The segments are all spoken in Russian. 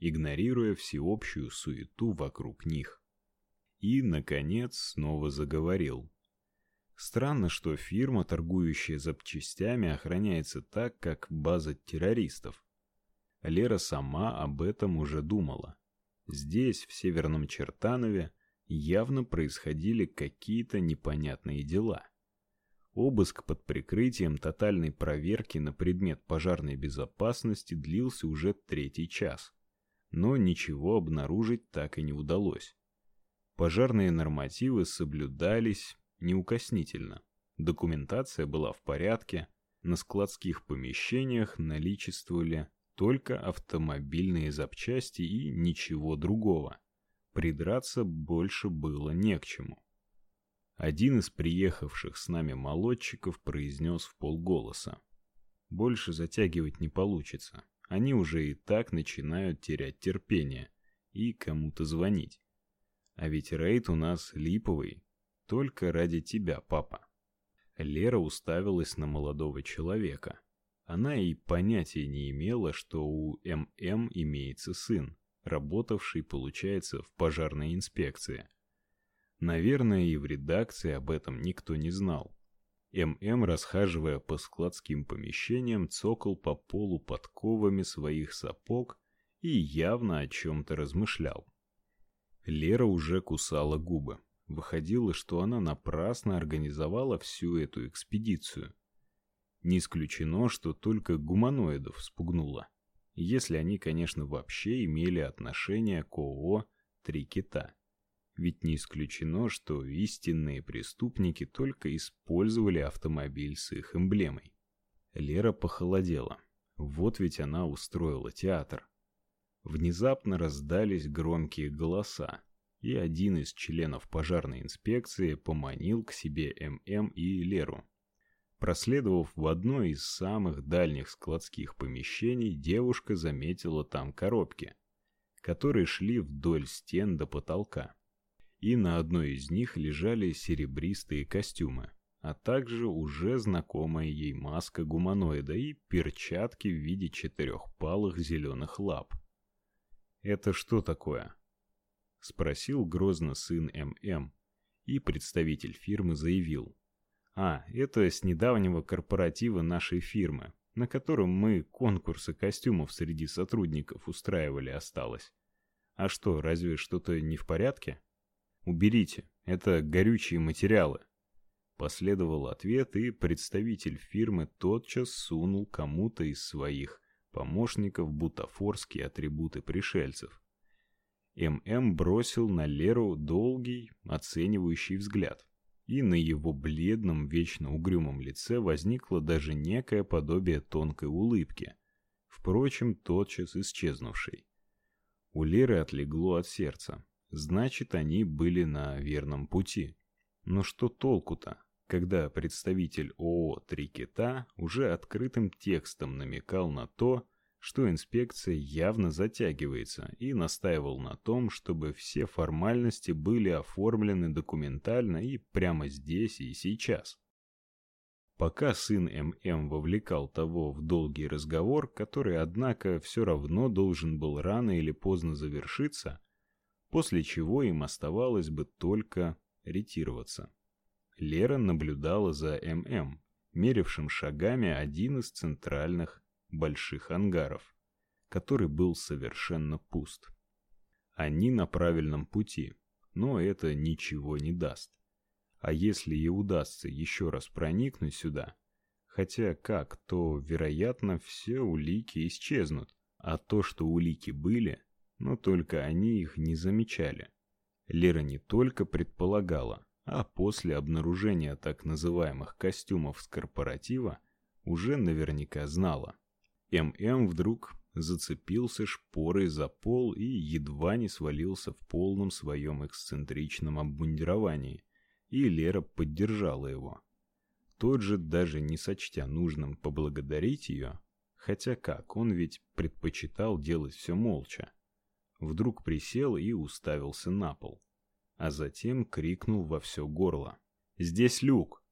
игнорируя всеобщую суету вокруг них. И, наконец, снова заговорил. Странно, что фирма, торгующая запчастями, охраняется так, как база террористов. Лера сама об этом уже думала. Здесь, в Северном Чертанове, явно происходили какие-то непонятные дела. Обыск под прикрытием тотальной проверки на предмет пожарной безопасности длился уже третий час, но ничего обнаружить так и не удалось. Пожарные нормативы соблюдались неукоснительно. Документация была в порядке, на складских помещениях наличествовали только автомобильные запчасти и ничего другого. Придраться больше было не к чему. Один из приехавших с нами молодчиков произнес в полголоса: "Больше затягивать не получится. Они уже и так начинают терять терпение и кому-то звонить. А ведь рейд у нас липовый, только ради тебя, папа". Лера уставилась на молодого человека. Она и понятия не имела, что у ММ имеется сын, работавший, получается, в пожарной инспекции. Наверное, и в редакции об этом никто не знал. ММ, расхаживая по складским помещениям, цокал по полу подковами своих сапог и явно о чем то размышлял. Лера уже кусала губы. Выходило, что она напрасно организовала всю эту экспедицию. Не исключено, что только гуманоидов спугнула. Если они, конечно, вообще имели отношение к ООО «Три кита». Ведь не исключено, что истинные преступники только использовали автомобиль с их эмблемой. Лера похолодела. Вот ведь она устроила театр. Внезапно раздались громкие голоса, и один из членов пожарной инспекции поманил к себе ММ и Леру. Проследовав в одно из самых дальних складских помещений, девушка заметила там коробки, которые шли вдоль стен до потолка. И на одной из них лежали серебристые костюмы, а также уже знакомая ей маска гуманоида и перчатки в виде четырехпалых зеленых лап. Это что такое? спросил грозно сын ММ, и представитель фирмы заявил: а, это с недавнего корпоратива нашей фирмы, на котором мы конкурсы костюмов среди сотрудников устраивали, осталось. А что, разве что-то не в порядке? Уберите, это горючие материалы. Последовал ответ, и представитель фирмы тотчас сунул кому-то из своих помощников бутафорские атрибуты пришельцев. ММ бросил на Леру долгий, оценивающий взгляд и на его бледном, вечно угрюмом лице возникло даже некое подобие тонкой улыбки, впрочем, тотчас исчезнувшей. У Леры отлегло от сердца. Значит, они были на верном пути. Но что толку-то, когда представитель ООО «Три кита» уже открытым текстом намекал на то, что инспекция явно затягивается и настаивал на том, чтобы все формальности были оформлены документально и прямо здесь и сейчас. Пока сын ММ вовлекал того в долгий разговор, который, однако, все равно должен был рано или поздно завершиться, после чего им оставалось бы только ретироваться. Лера наблюдала за ММ, мерившим шагами один из центральных больших ангаров, который был совершенно пуст. Они на правильном пути, но это ничего не даст. А если и удастся еще раз проникнуть сюда, хотя как, то, вероятно, все улики исчезнут, а то, что улики были, но только они их не замечали. Лера не только предполагала, а после обнаружения так называемых костюмов с корпоратива уже наверняка знала. ММ вдруг зацепился шпорой за пол и едва не свалился в полном своем эксцентричном обмундировании, и Лера поддержала его. Тот же, даже не сочтя нужным поблагодарить ее, хотя как, он ведь предпочитал делать все молча, вдруг присел и уставился на пол, а затем крикнул во все горло. «Здесь люк!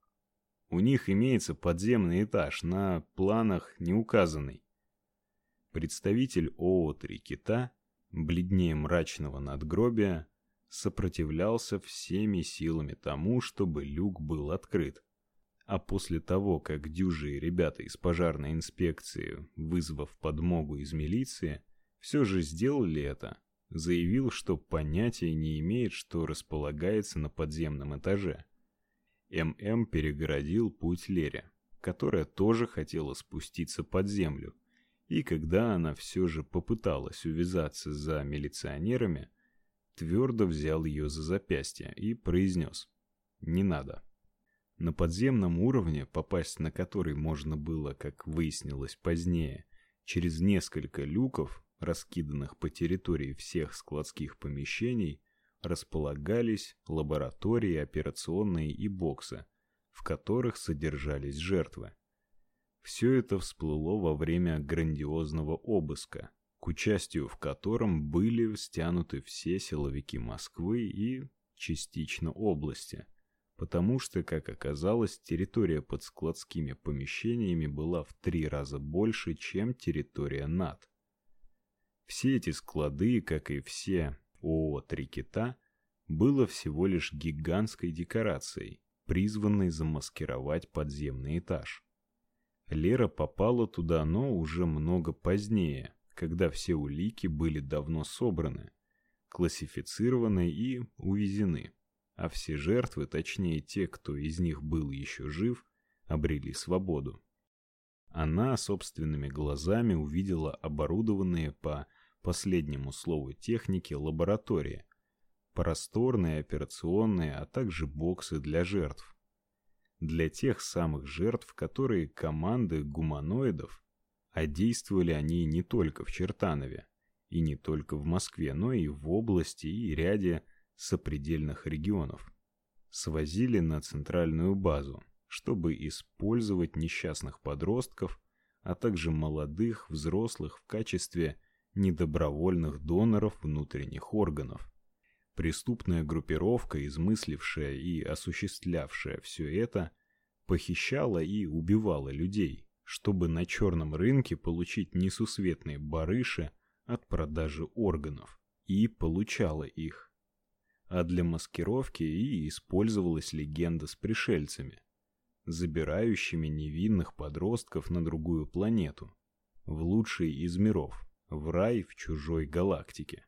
У них имеется подземный этаж, на планах не указанный. Представитель ООО «Три кита» бледнее мрачного надгробия, сопротивлялся всеми силами тому, чтобы люк был открыт. А после того, как дюжие ребята из пожарной инспекции, вызвав подмогу из милиции, все же сделали это, заявил, что понятия не имеет, что располагается на подземном этаже. ММ перегородил путь Лере, которая тоже хотела спуститься под землю. И когда она все же попыталась увязаться за милиционерами, твердо взял ее за запястье и произнес «Не надо». На подземном уровне, попасть на который можно было, как выяснилось позднее, через несколько люков, раскиданных по территории всех складских помещений, располагались лаборатории, операционные и боксы, в которых содержались жертвы. Все это всплыло во время грандиозного обыска, к участию в котором были стянуты все силовики Москвы и частично области, потому что, как оказалось, территория под складскими помещениями была в три раза больше, чем территория НАТ. Все эти склады, как и все ООО «Три кита», было всего лишь гигантской декорацией, призванной замаскировать подземный этаж. Лера попала туда, но уже много позднее, когда все улики были давно собраны, классифицированы и увезены, а все жертвы, точнее те, кто из них был еще жив, обрели свободу. Она собственными глазами увидела оборудованные по последнему слову техники лаборатории, просторные операционные, а также боксы для жертв. Для тех самых жертв, которые команды гуманоидов, а действовали они не только в Чертанове, и не только в Москве, но и в области и ряде сопредельных регионов. Свозили на центральную базу, чтобы использовать несчастных подростков, а также молодых взрослых в качестве недобровольных доноров внутренних органов. Преступная группировка, измыслившая и осуществлявшая все это, похищала и убивала людей, чтобы на черном рынке получить несусветные барыши от продажи органов, и получала их. А для маскировки и использовалась легенда с пришельцами, забирающими невинных подростков на другую планету, в лучший из миров, в рай в чужой галактике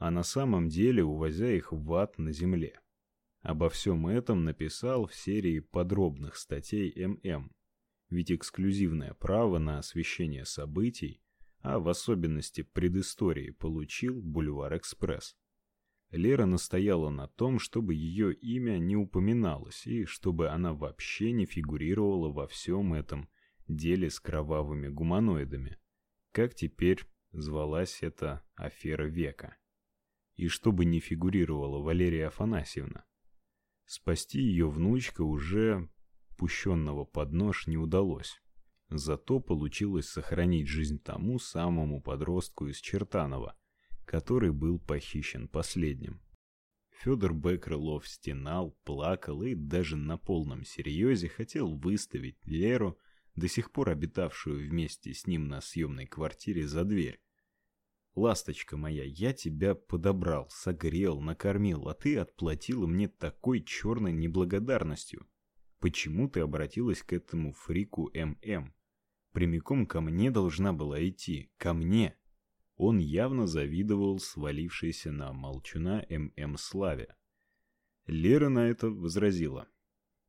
а на самом деле увозя их в ад на земле. Обо всем этом написал в серии подробных статей ММ. Ведь эксклюзивное право на освещение событий, а в особенности предыстории, получил Бульвар Экспресс. Лера настояла на том, чтобы ее имя не упоминалось и чтобы она вообще не фигурировала во всем этом деле с кровавыми гуманоидами. Как теперь звалась эта афера века и чтобы не фигурировала Валерия Афанасьевна. Спасти ее внучка уже пущенного под нож не удалось. Зато получилось сохранить жизнь тому самому подростку из Чертанова, который был похищен последним. Федор Б. Крылов стенал, плакал и даже на полном серьезе хотел выставить Леру, до сих пор обитавшую вместе с ним на съемной квартире, за дверь. Ласточка моя, я тебя подобрал, согрел, накормил, а ты отплатила мне такой черной неблагодарностью. Почему ты обратилась к этому фрику ММ? Прямиком ко мне должна была идти, ко мне. Он явно завидовал свалившейся на молчуна ММ славе. Лера на это возразила: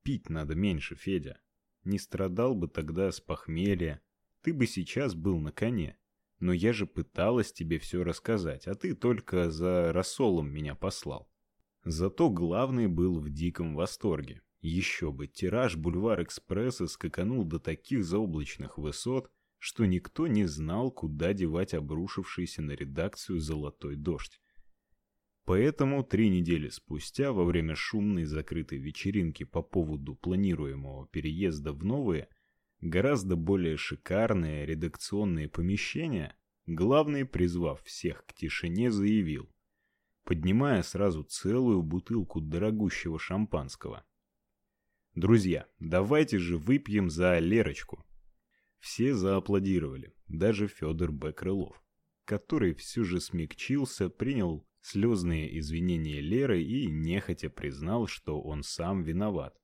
"Пить надо меньше, Федя. Не страдал бы тогда с похмелья, ты бы сейчас был на коне. Но я же пыталась тебе все рассказать, а ты только за рассолом меня послал. Зато главный был в диком восторге. Еще бы, тираж Бульвар Экспресса скаканул до таких заоблачных высот, что никто не знал, куда девать обрушившийся на редакцию золотой дождь. Поэтому три недели спустя, во время шумной закрытой вечеринки по поводу планируемого переезда в новые – гораздо более шикарные редакционные помещения, главный, призвав всех к тишине, заявил, поднимая сразу целую бутылку дорогущего шампанского. Друзья, давайте же выпьем за Лерочку. Все зааплодировали, даже Федор Б. Крылов. который все же смягчился, принял слезные извинения Леры и нехотя признал, что он сам виноват.